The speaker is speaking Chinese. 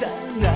在哪